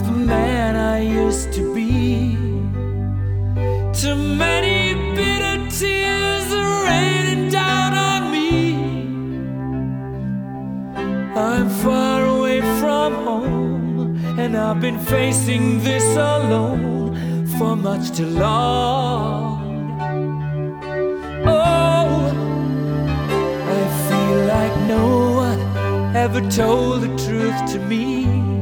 man I used to be. Too many bitter tears are raining down on me. I'm far away from home, and I've been facing this alone for much too long. Oh, I feel like no one ever told the truth to me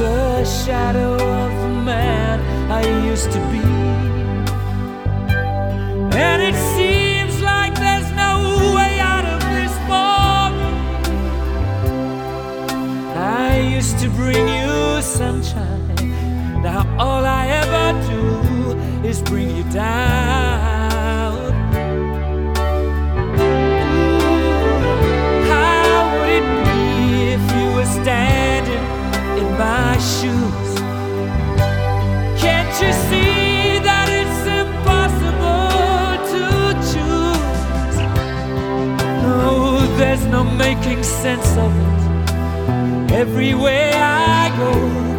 The shadow of the man I used to be. And it seems like there's no way out of this for. I used to bring you sunshine. Now all I ever do is bring you down. There's no making sense of it. Everywhere I go,